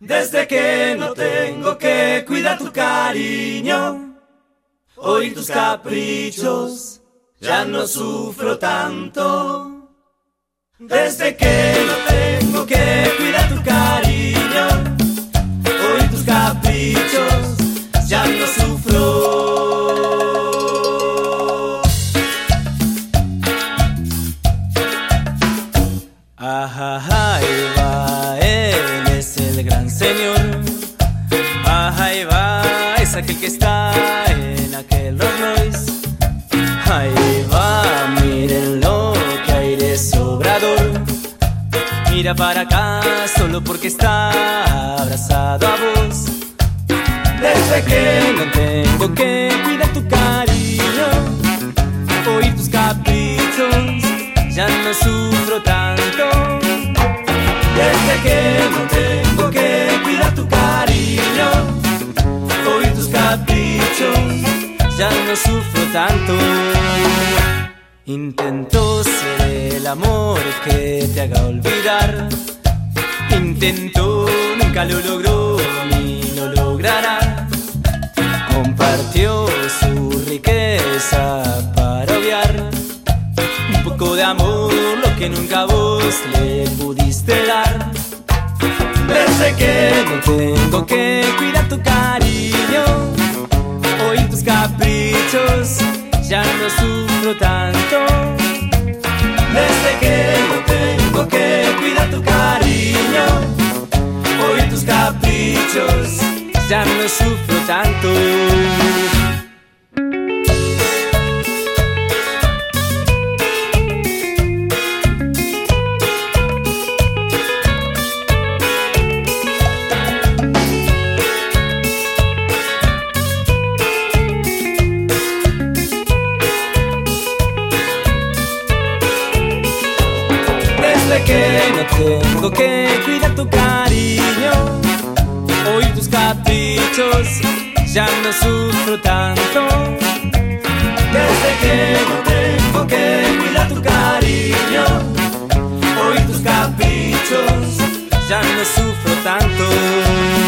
Desde que no tengo que cuidar tu cariño, oír tus caprichos, ya no sufro tanto. Desde que señor. Ajá, ahí va, es aquel que está en aquel Rolls Royce. Ahí va, mírenlo, que aire sobrador. Mira para acá, solo porque está abrazado a vos. Desde que no tengo que cuidar tu cariño, oír tus caprichos, ya no sufro tanto. Desde que no sufro tanto. Intento ser el amor que te haga olvidar. Intento, nunca lo logró ni lo logrará. Compartió su riqueza para obviar un poco de amor, lo que nunca vos le pudiste dar. Desde que no tengo que cuidar tu cariño, tus caprichos, ya no sufro tanto. desde que no tengo que cuidar tu cariño, oír tus caprichos. ya no sufro tanto. Desde que No tengo que cuidar tu cariño, oír tus caprichos, ya no sufro tanto. Desde que no tengo que cuidar tu cariño, oír tus caprichos. ya no sufro tanto.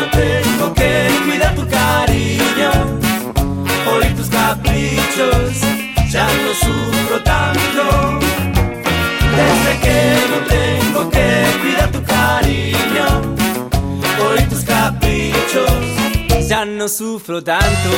No tengo que cuidar tu cariño, oír tus caprichos, ya no sufro tanto. Desde que no tengo que cuidar tu cariño, oír tus caprichos. ya no sufro tanto.